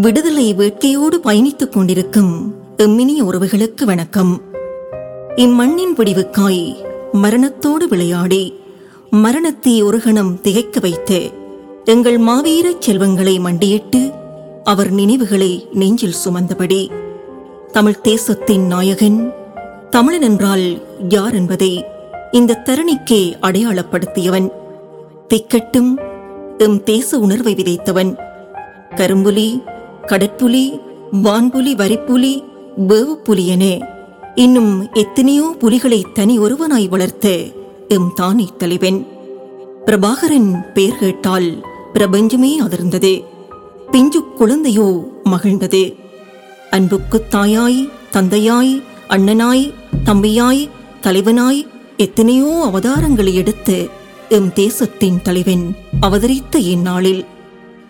விடுதலை வேட்கையோடு பயணித்துக் கொண்டிருக்கும் எம்மினி உறவுகளுக்கு வணக்கம். இம்மண்ணின் பிடிவுக்காய் மரணத்தோடு விளையாடி மரணத்தை ஒரு கணம் திகைக்க வைத்து எங்கள் மாவீரச் செல்வங்களை மண்டியிட்டு அவர் நினைவுகளை நெஞ்சில் சுமந்தபடி தமிழ் தேசத்தின் நாயகன் தமிழன் என்றால் யார் என்பதை இந்த தரணிக்கே அடையாளப்படுத்தியவன். திக்கட்டும் எம் தேச உணர்வை விதைத்தவன். கரும்புலி கடற்புலி வான்புலி வரிப்புலி வேவுப்புலியனே. இன்னும் எத்தனையோ புலிகளை தனி ஒருவனாய் வளர்த்த எம் தானே தலைவன். பிரபாகரன் பெயர் கேட்டால் பிரபஞ்சமே அதிர்ந்தது. பிஞ்சு குழந்தையோ மகிழ்ந்தது. அன்புக்குத் தாயாய் தந்தையாய் அண்ணனாய் தம்பியாய் தலைவனாய் எத்தனையோ அவதாரங்களை எடுத்து எம் தேசத்தின் தலைவன் அவதரித்த இந்நாளில்.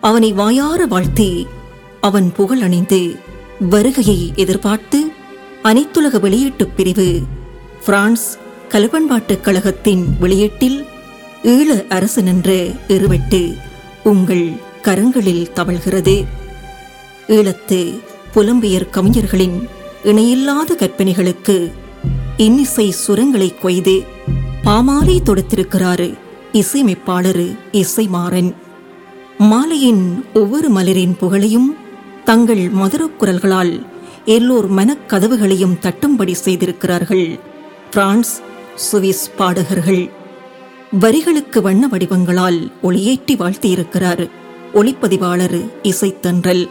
அவனை வாயார வாழ்த்தி அவன் புகழ் அணிந்து வருகையை எதிர்பார்த்து அனைத்துலக வெளியீட்டுப் பிரிவு பிரான்ஸ் கலப்பண்பாட்டுக் கழகத்தின் வெளியீட்டில் ஈழ அரசு நின்று இருவெட்டு உங்கள் கரங்களில் தவழ்கிறது. ஈழத்து புலம்பெயர் கவிஞர்களின் இணையில்லாத கற்பனைகளுக்கு இன்னிசை சுரங்களை கொய்து பாமாலை தொடுத்திருக்கிறாரு இசையமைப்பாளர் இசைமாறன். மாலையின் ஒவ்வொரு மலரின் புகழையும் தங்கள் மதுரக் குரல்களால் எல்லோர் மனக்கதவுகளையும் தட்டும்படி செய்திருக்கிறார்கள். பிரான்ஸ் சுவிஸ் பாடகர்கள் வரிகளுக்கு வண்ண வடிவங்களால் ஒளியேற்றி வாழ்த்தியிருக்கிறார். ஒளிப்பதிவாளர் இசைத்தன்றல்.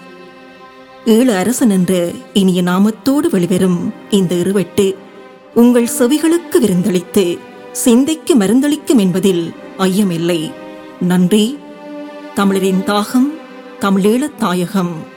ஈழ அரசன் என்ற இனிய நாமத்தோடு வெளிவரும் இந்த இருவெட்டு உங்கள் செவிகளுக்கு விருந்தளித்து சிந்தைக்கு மருந்தளிக்கும் என்பதில் ஐயமில்லை. நன்றி. தமிழரின் தாகம் தமிழீழத் தாயகம்.